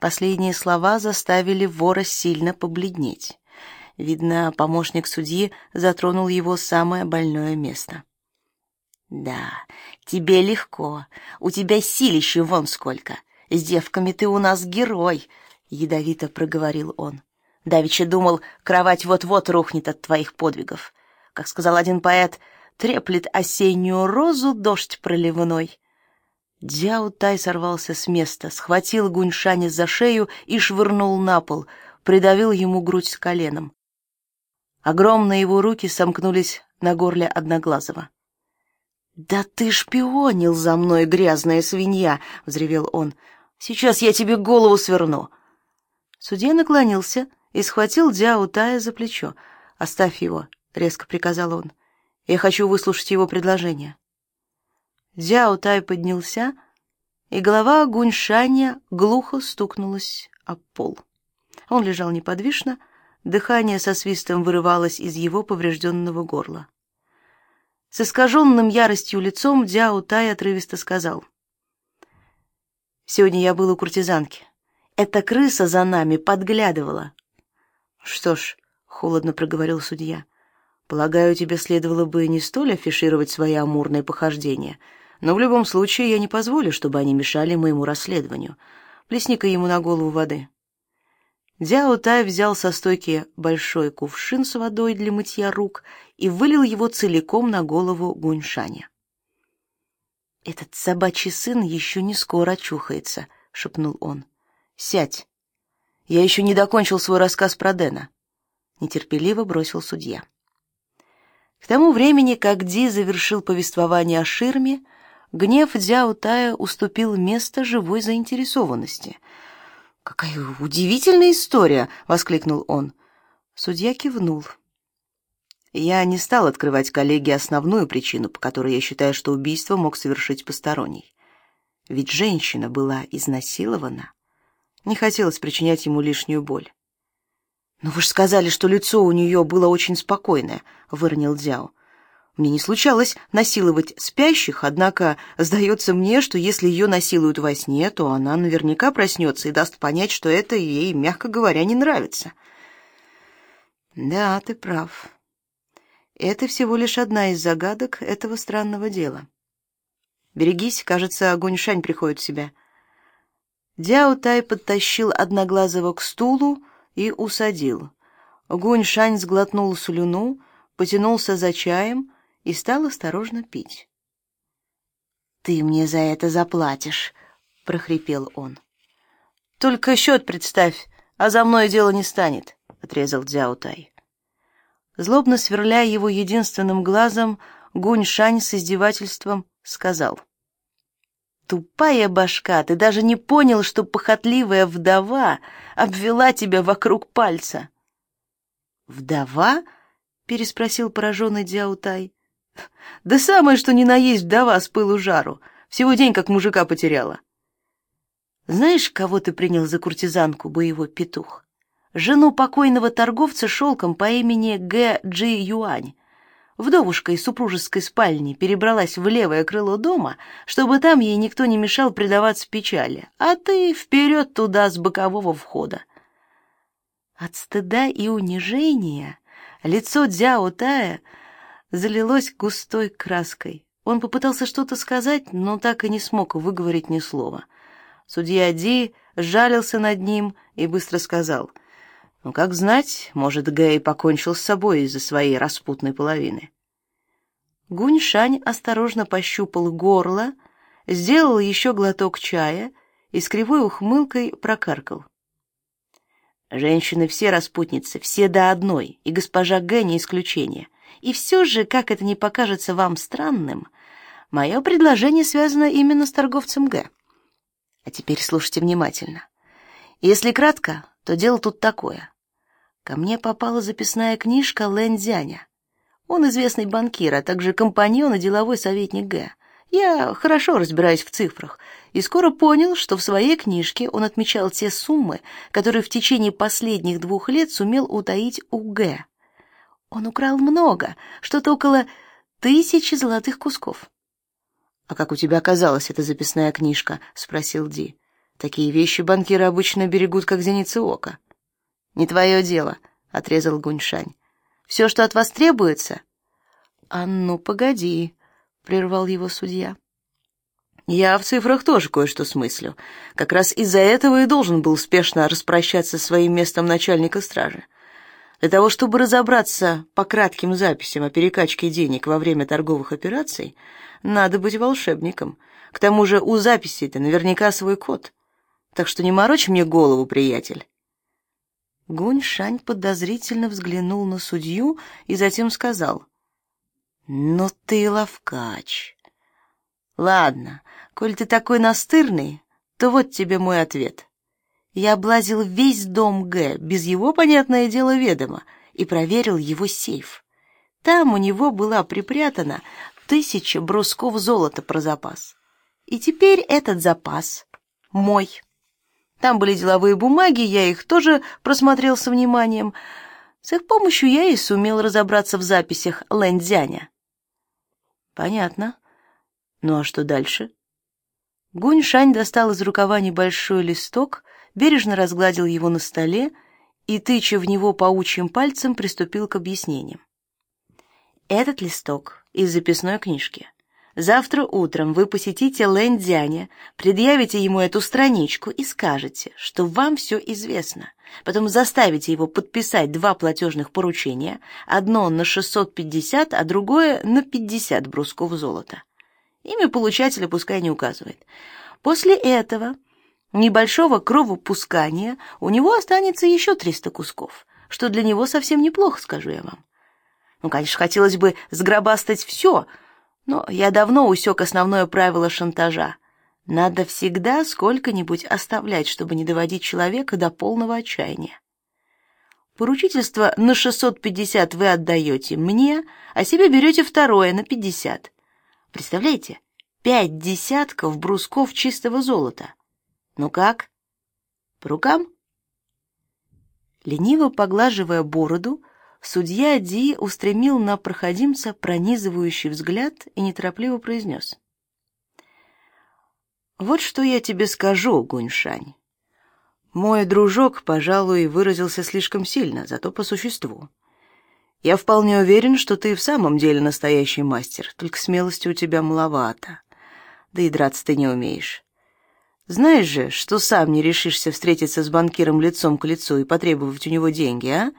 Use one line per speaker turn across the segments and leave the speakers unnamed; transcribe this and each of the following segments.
Последние слова заставили вора сильно побледнеть. Видно, помощник судьи затронул его самое больное место. Да, тебе легко. У тебя силище вон сколько. С девками ты у нас герой, ядовито проговорил он. Давича думал, кровать вот-вот рухнет от твоих подвигов. Как сказал один поэт, треплет осеннюю розу дождь проливной. Дяо Тай сорвался с места, схватил Гуньшаня за шею и швырнул на пол, придавил ему грудь с коленом. Огромные его руки сомкнулись на горле Одноглазого. «Да ты шпионил за мной, грязная свинья!» — взревел он. «Сейчас я тебе голову сверну!» Судья наклонился и схватил Дяо Тая за плечо. «Оставь его», — резко приказал он. «Я хочу выслушать его предложение». Дяо Тай поднялся, и голова Гуньшаня глухо стукнулась об пол. Он лежал неподвижно, — Дыхание со свистом вырывалось из его поврежденного горла. С искаженным яростью лицом Дяо Тай отрывисто сказал. «Сегодня я был у куртизанки. Эта крыса за нами подглядывала». «Что ж», — холодно проговорил судья, — «полагаю, тебе следовало бы не столь афишировать свои амурные похождения, но в любом случае я не позволю, чтобы они мешали моему расследованию. Плесни-ка ему на голову воды». Дяо Тай взял со стойки большой кувшин с водой для мытья рук и вылил его целиком на голову Гуньшаня. «Этот собачий сын еще не скоро очухается», — шепнул он. «Сядь. Я еще не докончил свой рассказ про Дэна», — нетерпеливо бросил судья. К тому времени, как Ди завершил повествование о ширме, гнев Дяо Тая уступил место живой заинтересованности — Какая удивительная история, воскликнул он. Судья кивнул. Я не стал открывать коллеге основную причину, по которой я считаю, что убийство мог совершить посторонний. Ведь женщина была изнасилована. Не хотелось причинять ему лишнюю боль. Но вы же сказали, что лицо у нее было очень спокойное, выронил Дзяо. Мне не случалось насиловать спящих, однако сдается мне, что если ее насилуют во сне, то она наверняка проснется и даст понять, что это ей, мягко говоря, не нравится. Да, ты прав. Это всего лишь одна из загадок этого странного дела. Берегись, кажется, огонь Шань приходит в себя. Дяо Тай подтащил одноглазого к стулу и усадил. Гунь Шань сглотнул слюну, потянулся за чаем и стал осторожно пить. «Ты мне за это заплатишь», — прохрипел он. «Только счет представь, а за мной дело не станет», — отрезал Дзяутай. Злобно сверляя его единственным глазом, Гунь Шань с издевательством сказал. «Тупая башка, ты даже не понял, что похотливая вдова обвела тебя вокруг пальца». «Вдова?» — переспросил пораженный Дзяутай. Да самое, что ни на есть вдова с пылу жару. Всего день как мужика потеряла. Знаешь, кого ты принял за куртизанку, боевой петух? Жену покойного торговца шелком по имени Г. Джи Юань. Вдовушка из супружеской спальни перебралась в левое крыло дома, чтобы там ей никто не мешал предаваться печали, а ты вперед туда с бокового входа. От стыда и унижения лицо Дзяо Тая залилось густой краской. Он попытался что-то сказать, но так и не смог выговорить ни слова. Судья Ди жалился над ним и быстро сказал: "Ну как знать, может, Гэй покончил с собой из-за своей распутной половины". Гуньшань осторожно пощупал горло, сделал еще глоток чая и с кривой ухмылкой прокаркал: "Женщины все распутницы, все до одной, и госпожа Гэ не исключение. И все же, как это не покажется вам странным, мое предложение связано именно с торговцем Г. А теперь слушайте внимательно. Если кратко, то дело тут такое. Ко мне попала записная книжка Лэн Дзяня. Он известный банкир, а также компаньон и деловой советник Г. Я хорошо разбираюсь в цифрах и скоро понял, что в своей книжке он отмечал те суммы, которые в течение последних двух лет сумел утаить у Г. Он украл много, что-то около тысячи золотых кусков. А как у тебя оказалась эта записная книжка? спросил Ди. Такие вещи банкиры обычно берегут как зеницу ока. Не твое дело, отрезал Гуньшань. Все, что от вас требуется. А ну, погоди, прервал его судья. Я в цифрах тоже кое-что смыслю. Как раз из-за этого и должен был спешно распрощаться со своим местом начальника стражи. Для того, чтобы разобраться по кратким записям о перекачке денег во время торговых операций, надо быть волшебником. К тому же у записей-то наверняка свой код. Так что не морочь мне голову, приятель. Гунь Шань подозрительно взглянул на судью и затем сказал: "Ну ты ловкач. Ладно, коль ты такой настырный, то вот тебе мой ответ. Я облазил весь дом Г, без его, понятное дело, ведома, и проверил его сейф. Там у него была припрятана тысяча брусков золота про запас. И теперь этот запас мой. Там были деловые бумаги, я их тоже просмотрел со вниманием. С их помощью я и сумел разобраться в записях Лэндзяня. Понятно. Ну а что дальше? Гунь Шань достал из рукава небольшой листок бережно разгладил его на столе и, тыча в него паучьим пальцем, приступил к объяснениям. Этот листок из записной книжки. Завтра утром вы посетите Лэн Дзяня, предъявите ему эту страничку и скажете, что вам все известно. Потом заставите его подписать два платежных поручения, одно на 650, а другое на 50 брусков золота. Имя получателя пускай не указывает. После этого небольшого кровопускания у него останется еще 300 кусков, что для него совсем неплохо, скажу я вам. Ну, конечно, хотелось бы сгробастать все, но я давно усек основное правило шантажа. Надо всегда сколько-нибудь оставлять, чтобы не доводить человека до полного отчаяния. Поручительство на 650 вы отдаете мне, а себе берете второе на 50. Представляете? Пять десятков брусков чистого золота. Ну как? По рукам? Лениво поглаживая бороду, судья Ди устремил на проходимца пронизывающий взгляд и неторопливо произнес. Вот что я тебе скажу, Гуньшань. Мой дружок, пожалуй, выразился слишком сильно, зато по существу. Я вполне уверен, что ты в самом деле настоящий мастер, только смелости у тебя маловато. Да и драться ты не умеешь. Знаешь же, что сам не решишься встретиться с банкиром лицом к лицу и потребовать у него деньги, а?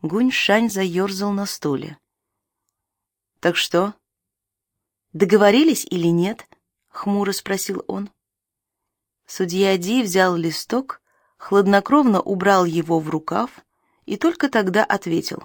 Гунь-Шань заерзал на стуле. Так что? Договорились или нет? хмуро спросил он. Судья Ди взял листок, хладнокровно убрал его в рукав и только тогда ответил: